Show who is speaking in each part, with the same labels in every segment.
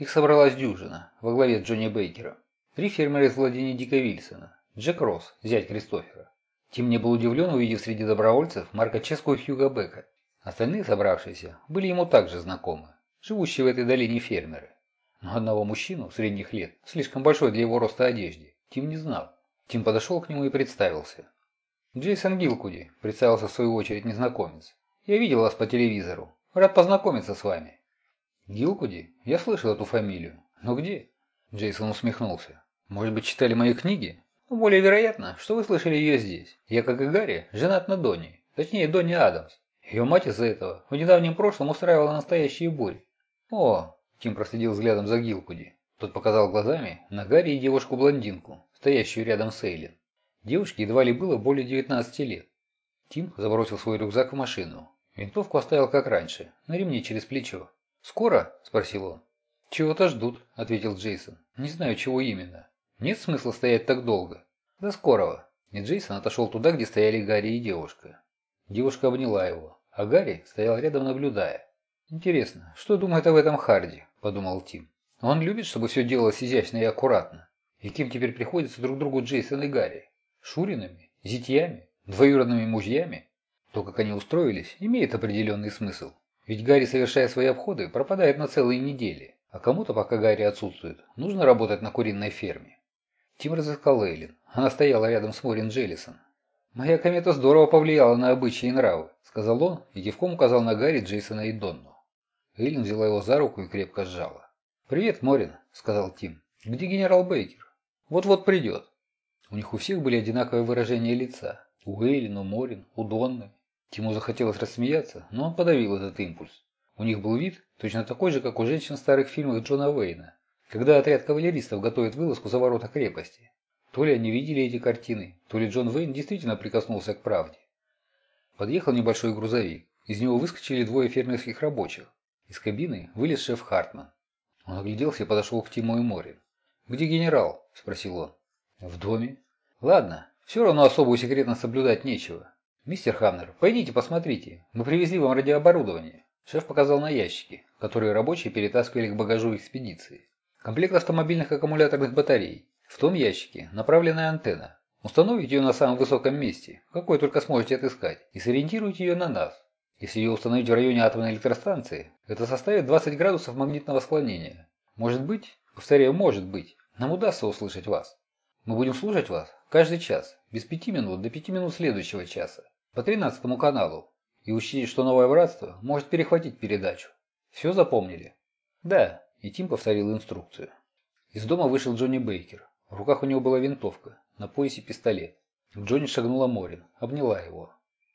Speaker 1: Их собралась дюжина, во главе Джонни Бейкером. Три фермера из владения Дика Вильсона. Джек Росс, зять Кристофера. Тим не был удивлен, увидев среди добровольцев Марка Ческу и Хьюга Бека. Остальные собравшиеся были ему также знакомы, живущие в этой долине фермеры. Но одного мужчину средних лет, слишком большой для его роста одежды, Тим не знал. Тим подошел к нему и представился. «Джейсон Гилкуди», – представился в свою очередь незнакомец. «Я видел вас по телевизору. Рад познакомиться с вами». «Гилкуди? Я слышал эту фамилию. Но где?» Джейсон усмехнулся. «Может быть, читали мои книги? Ну, более вероятно, что вы слышали ее здесь. Я, как и Гарри, женат на Донни. Точнее, Донни Адамс. Ее мать из-за этого в недавнем прошлом устраивала настоящие бури. О, Тим проследил взглядом за Гилкуди. Тот показал глазами на Гарри и девушку-блондинку, стоящую рядом с Эйлин. Девушке едва ли было более 19 лет. Тим забросил свой рюкзак в машину. Винтовку оставил как раньше, на ремне через плечо. «Скоро?» – спросил он. «Чего-то ждут», – ответил Джейсон. «Не знаю, чего именно. Нет смысла стоять так долго. До скорого. И Джейсон отошел туда, где стояли Гарри и девушка. Девушка обняла его, а Гарри стоял рядом, наблюдая. «Интересно, что думает об этом Харди?» – подумал Тим. «Он любит, чтобы все делалось изящно и аккуратно. И кем теперь приходится друг другу Джейсон и Гарри? Шуринами? Зятьями? Двоюродными мужьями? То, как они устроились, имеет определенный смысл. Ведь Гарри, совершая свои обходы, пропадает на целые недели. А кому-то, пока Гарри отсутствует, нужно работать на куриной ферме. Тим разыскал Эйлин. Она стояла рядом с Морин Джеллисон. «Моя комета здорово повлияла на обычаи и нравы», — сказал он и кивком указал на Гарри, Джейсона и Донну. Эйлин взяла его за руку и крепко сжала. «Привет, Морин», — сказал Тим. «Где генерал Бейкер?» «Вот-вот придет». У них у всех были одинаковые выражения лица. У Эйлин, у Морин, у Донны. Тиму захотелось рассмеяться, но он подавил этот импульс. У них был вид точно такой же, как у женщин в старых фильмах Джона Уэйна когда отряд кавалеристов готовит вылазку за ворота крепости. То ли они видели эти картины, то ли Джон Вейн действительно прикоснулся к правде. Подъехал небольшой грузовик. Из него выскочили двое фермерских рабочих. Из кабины вылез шеф Хартман. Он огляделся и подошел к Тиму и Море. «Где генерал?» – спросил он. «В доме». «Ладно, все равно особую секретность соблюдать нечего. Мистер Хамнер, пойдите посмотрите. Мы привезли вам радиооборудование». Шеф показал на ящики, которые рабочие перетаскивали к багажу экспедиции. Комплект автомобильных аккумуляторных батарей. В том ящике направленная антенна. Установите ее на самом высоком месте, какой только сможете отыскать, и сориентируйте ее на нас. Если ее установить в районе атомной электростанции, это составит 20 градусов магнитного склонения. Может быть, повторяю, может быть, нам удастся услышать вас. Мы будем слушать вас каждый час, без 5 минут до 5 минут следующего часа, по 13 каналу. И учтите, что новое братство может перехватить передачу. Все запомнили? Да. И Тим повторил инструкцию. Из дома вышел Джонни Бейкер. В руках у него была винтовка, на поясе пистолет. К Джонни шагнула Морин, обняла его.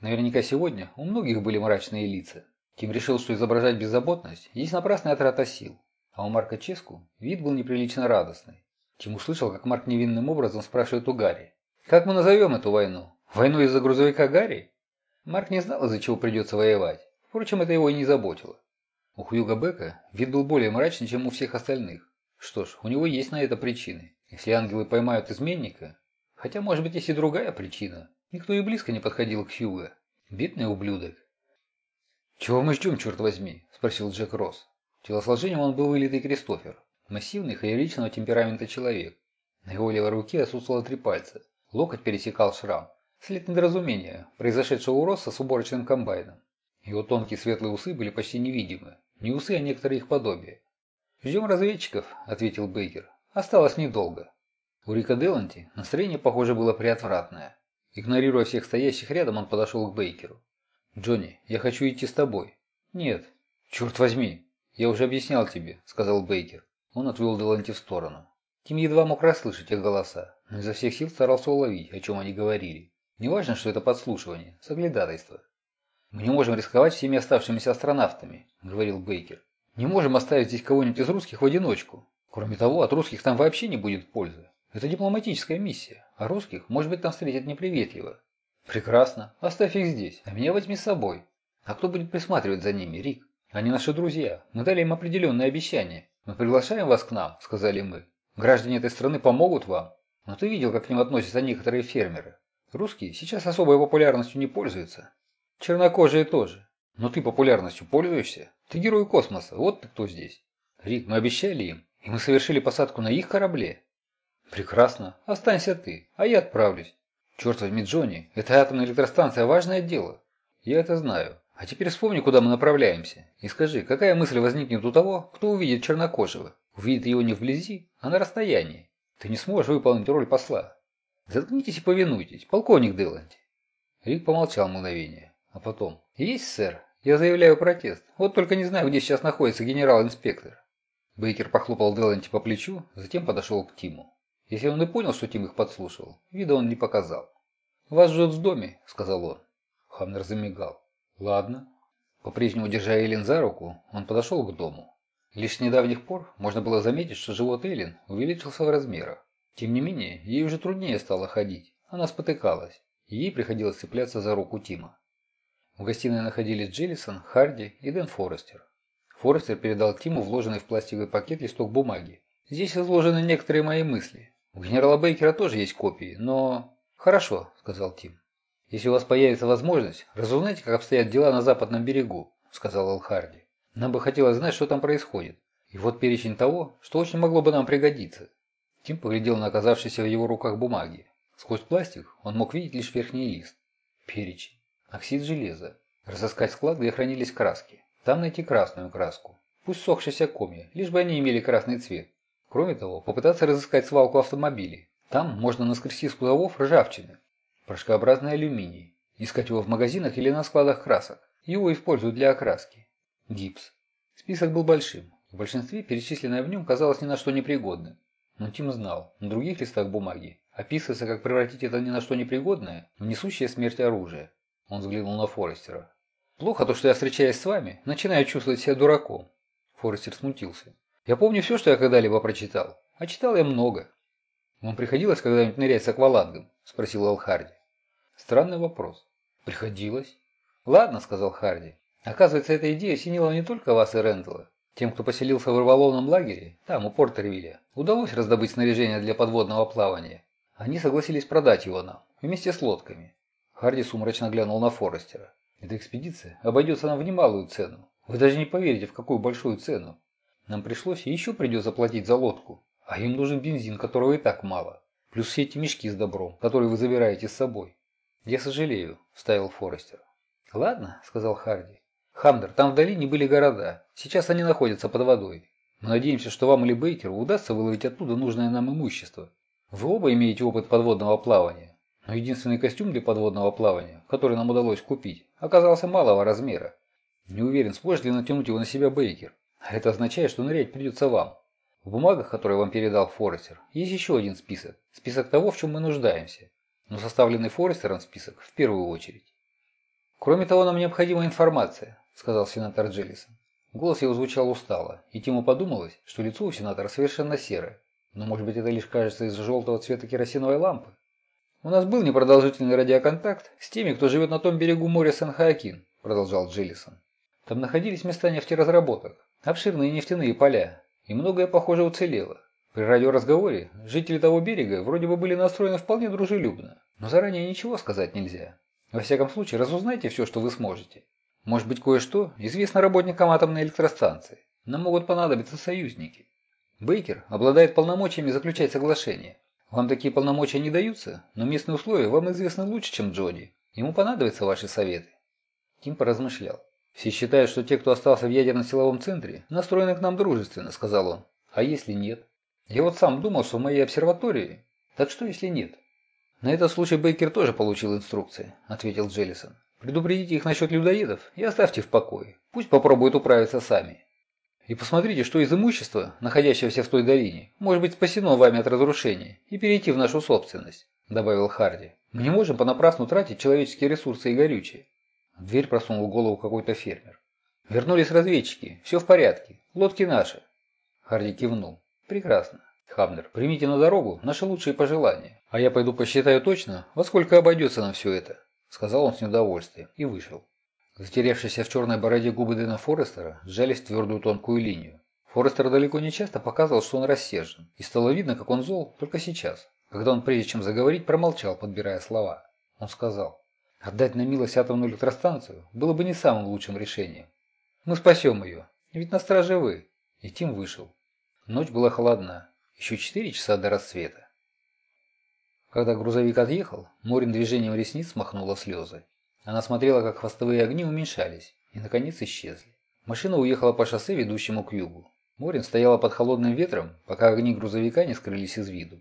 Speaker 1: Наверняка сегодня у многих были мрачные лица. Тим решил, что изображать беззаботность есть напрасная трата сил. А у Марка Ческу вид был неприлично радостный. Тим услышал, как Марк невинным образом спрашивает у Гарри. «Как мы назовем эту войну? Войну из-за грузовика Гарри?» Марк не знал, из-за чего придется воевать. Впрочем, это его и не заботило. У Хьюга Бека вид был более мрачный, чем у всех остальных. Что ж, у него есть на это причины. Если ангелы поймают изменника... Хотя, может быть, есть и другая причина. Никто и близко не подходил к Хьюго. Бедный ублюдок. «Чего мы ждем, черт возьми?» – спросил Джек Росс. Телосложением он был вылитый Кристофер. Массивный, холеричного темперамента человек. На его левой руке отсутствовало три пальца. Локоть пересекал шрам. След недоразумения, произошедшего у Росса с уборочным комбайном. Его тонкие светлые усы были почти невидимы. Не усы, а некоторые их подобия. «Ждем разведчиков», – ответил Бейкер. «Осталось недолго». У Рика Деланти настроение, похоже, было приотвратное. Игнорируя всех стоящих рядом, он подошел к Бейкеру. «Джонни, я хочу идти с тобой». «Нет». «Черт возьми!» «Я уже объяснял тебе», – сказал Бейкер. Он отвел Деланти в сторону. Тим едва мог расслышать их голоса, но изо всех сил старался уловить, о чем они говорили. Неважно, что это подслушивание, соглядатайство. «Мы не можем рисковать всеми оставшимися астронавтами», – говорил Бейкер. «Не можем оставить здесь кого-нибудь из русских в одиночку. Кроме того, от русских там вообще не будет пользы. Это дипломатическая миссия, а русских, может быть, там встретят неприветливо». «Прекрасно. Оставь их здесь, а меня возьми с собой. А кто будет присматривать за ними, Рик? Они наши друзья. Мы дали им определенные обещания. Мы приглашаем вас к нам», – сказали мы. «Граждане этой страны помогут вам. Но ты видел, как к ним относятся некоторые фермеры. Русские сейчас особой популярностью не пользуются. Чернокожие тоже. Но ты популярностью пользуешься? Ты герой космоса, вот ты кто здесь. Рик, мы обещали им, и мы совершили посадку на их корабле. Прекрасно. Останься ты, а я отправлюсь. Черт возьми, Джонни, эта атомная электростанция – важное дело. Я это знаю. А теперь вспомни, куда мы направляемся. И скажи, какая мысль возникнет у того, кто увидит чернокожего? Увидит его не вблизи, а на расстоянии. Ты не сможешь выполнить роль посла. Заткнитесь и повинуйтесь, полковник Деланти. Рик помолчал мгновение, а потом. Есть, сэр. Я заявляю протест. Вот только не знаю, где сейчас находится генерал-инспектор. Бейкер похлопал Деланти по плечу, затем подошел к Тиму. Если он и понял, что Тим их подслушивал, вида он не показал. «Вас ждет в доме», — сказал он. Хамнер замигал. «Ладно». По-прежнему держа Эллен за руку, он подошел к дому. Лишь с недавних пор можно было заметить, что живот Эллен увеличился в размерах. Тем не менее, ей уже труднее стало ходить. Она спотыкалась, и ей приходилось цепляться за руку Тима. В гостиной находились Джеллисон, Харди и Дэн Форестер. Форестер передал Тиму вложенный в пластиковый пакет листок бумаги. «Здесь изложены некоторые мои мысли. У генерала Бейкера тоже есть копии, но...» «Хорошо», — сказал Тим. «Если у вас появится возможность, разузнайте, как обстоят дела на западном берегу», — сказал Эл Харди. «Нам бы хотелось знать, что там происходит. И вот перечень того, что очень могло бы нам пригодиться». Тим поглядел на оказавшиеся в его руках бумаги. Сквозь пластик он мог видеть лишь верхний лист. Перечень. Оксид железа. Разыскать склад, где хранились краски. Там найти красную краску. Пусть сохшиеся комья, лишь бы они имели красный цвет. Кроме того, попытаться разыскать свалку автомобилей. Там можно наскрести с кузовов ржавчины. Порошкообразный алюминий. Искать его в магазинах или на складах красок. Его используют для окраски. Гипс. Список был большим. В большинстве перечисленное в нем казалось ни на что непригодным. Но Тим знал, на других листах бумаги описывается, как превратить это ни на что непригодное в несущее смерть оружие. Он взглянул на Форестера. «Плохо то, что я, встречаясь с вами, начинаю чувствовать себя дураком». Форестер смутился. «Я помню все, что я когда-либо прочитал. А читал я много». «Вам приходилось когда-нибудь нырять с аквалангом?» – спросил Алхарди. Странный вопрос. Приходилось. Ладно, сказал Харди. Оказывается, эта идея осенила не только вас и Рэндала. Тем, кто поселился в рыболовном лагере, там, у Портервилля, удалось раздобыть снаряжение для подводного плавания. Они согласились продать его нам, вместе с лодками. Харди сумрачно глянул на Форестера. Эта экспедиция обойдется нам в немалую цену. Вы даже не поверите, в какую большую цену. Нам пришлось еще придется платить за лодку. А им нужен бензин, которого и так мало. Плюс все эти мешки с добром, которые вы забираете с собой. «Я сожалею», – вставил Форестер. «Ладно», – сказал Харди. «Хамдер, там в долине были города. Сейчас они находятся под водой. Мы надеемся, что вам или Бейкеру удастся выловить оттуда нужное нам имущество. Вы оба имеете опыт подводного плавания. Но единственный костюм для подводного плавания, который нам удалось купить, оказался малого размера. Не уверен, сможет ли натянуть его на себя Бейкер. А это означает, что нырять придется вам. В бумагах, которые вам передал Форестер, есть еще один список. Список того, в чем мы нуждаемся но составленный Форестером список в первую очередь. «Кроме того, нам необходима информация», – сказал сенатор Джеллисон. Голос его звучал устало, и Тиму подумалось, что лицо у сенатора совершенно серое. Но может быть это лишь кажется из-за желтого цвета керосиновой лампы? «У нас был непродолжительный радиоконтакт с теми, кто живет на том берегу моря Сан-Хоакин», – продолжал Джеллисон. «Там находились места нефтеразработок, обширные нефтяные поля, и многое, похоже, уцелело. При радиоразговоре жители того берега вроде бы были настроены вполне дружелюбно, но заранее ничего сказать нельзя. Во всяком случае, разузнайте все, что вы сможете. Может быть, кое-что известно работникам атомной электростанции. Нам могут понадобиться союзники. Бейкер обладает полномочиями заключать соглашения. Вам такие полномочия не даются, но местные условия вам известны лучше, чем Джоди. Ему понадобятся ваши советы. Тим поразмышлял. «Все считают, что те, кто остался в ядерно-силовом центре, настроены к нам дружественно», — сказал он. «А если нет?» Я вот сам думал, что в моей обсерватории. Так что, если нет? На этот случай Бейкер тоже получил инструкции, ответил Джеллисон. Предупредите их насчет людоедов и оставьте в покое. Пусть попробуют управиться сами. И посмотрите, что из имущества, находящегося в той долине, может быть спасено вами от разрушения и перейти в нашу собственность, добавил Харди. Мы не можем понапрасну тратить человеческие ресурсы и горючее. В дверь просунул голову какой-то фермер. Вернулись разведчики. Все в порядке. Лодки наши. Харди кивнул. Прекрасно. Хабнер, примите на дорогу наши лучшие пожелания, а я пойду посчитаю точно, во сколько обойдется нам все это, сказал он с недовольствием и вышел. Затерявшиеся в черной бороде губы Дэна Форестера сжались в твердую тонкую линию. Форестер далеко не часто показывал, что он рассержен, и стало видно, как он зол только сейчас, когда он, прежде чем заговорить, промолчал, подбирая слова. Он сказал, «Отдать на милость атомную электростанцию было бы не самым лучшим решением. Мы спасем ее, ведь на страже вы, и Тим вышел. Ночь была холодна, еще четыре часа до рассвета. Когда грузовик отъехал, Морин движением ресниц смахнула слезы. Она смотрела, как хвостовые огни уменьшались и, наконец, исчезли. Машина уехала по шоссе, ведущему к югу. Морин стояла под холодным ветром, пока огни грузовика не скрылись из виду.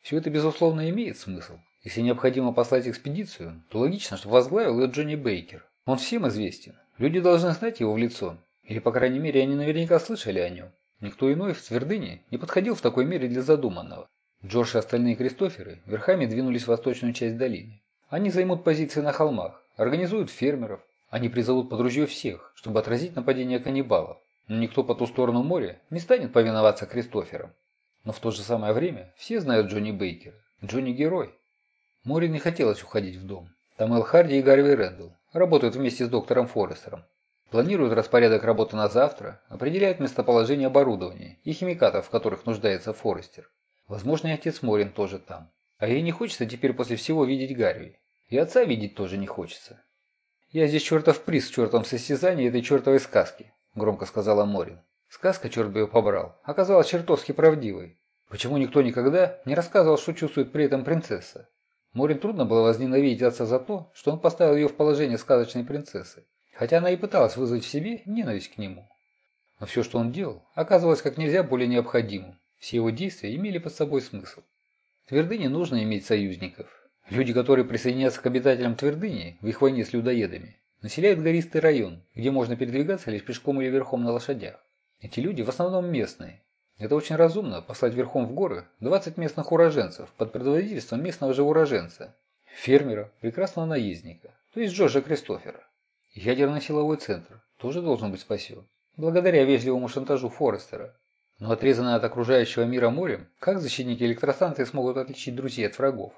Speaker 1: Все это, безусловно, имеет смысл. Если необходимо послать экспедицию, то логично, что возглавил ее Джонни Бейкер. Он всем известен. Люди должны знать его в лицо. Или, по крайней мере, они наверняка слышали о нем. Никто иной в Твердыне не подходил в такой мере для задуманного. Джордж и остальные Кристоферы верхами двинулись в восточную часть долины. Они займут позиции на холмах, организуют фермеров. Они призовут под ружье всех, чтобы отразить нападение каннибалов. Но никто по ту сторону моря не станет повиноваться Кристоферам. Но в то же самое время все знают Джонни Бейкера. Джонни герой. Море не хотелось уходить в дом. Там Эл Харди и Гарви Рэндалл работают вместе с доктором Форестером. Планируют распорядок работы на завтра, определяют местоположение оборудования и химикатов, в которых нуждается Форестер. Возможно, и отец Морин тоже там. А ей не хочется теперь после всего видеть Гарви. И отца видеть тоже не хочется. «Я здесь чертов приз в чертовом состязании этой чертовой сказки», – громко сказала Морин. Сказка, черт бы ее побрал, оказалась чертовски правдивой. Почему никто никогда не рассказывал, что чувствует при этом принцесса? Морин трудно было возненавидеть отца за то, что он поставил ее в положение сказочной принцессы, хотя она и пыталась вызвать в себе ненависть к нему. Но все, что он делал, оказывалось как нельзя более необходимым. Все его действия имели под собой смысл. Твердыне нужно иметь союзников. Люди, которые присоединятся к обитателям Твердыни в их войне с людоедами, населяют гористый район, где можно передвигаться лишь пешком или верхом на лошадях. Эти люди в основном местные. Это очень разумно послать верхом в горы 20 местных уроженцев под предводительством местного же уроженца, фермера, прекрасного наездника, то есть Джорджа Кристофера. Ядерный силовой центр тоже должен быть спасен, благодаря вежливому шантажу Форестера. Но отрезанное от окружающего мира морем, как защитники электростанции смогут отличить друзей от врагов?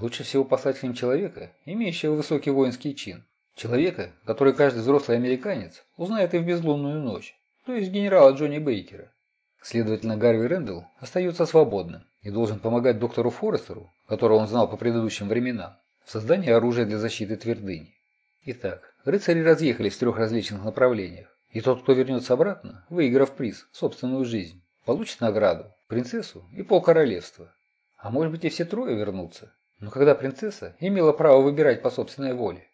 Speaker 1: Лучше всего ним человека, имеющего высокий воинский чин. Человека, который каждый взрослый американец узнает и в безлунную ночь, то есть генерала Джонни Бейкера. Следовательно, Гарви Рэндалл остается свободным и должен помогать доктору Форестеру, которого он знал по предыдущим временам, в создании оружия для защиты твердыни. Итак, рыцари разъехались в трех различных направлениях. И тот, кто вернется обратно, выиграв приз, собственную жизнь, получит награду, принцессу и полкоролевства. А может быть и все трое вернутся. Но когда принцесса имела право выбирать по собственной воле.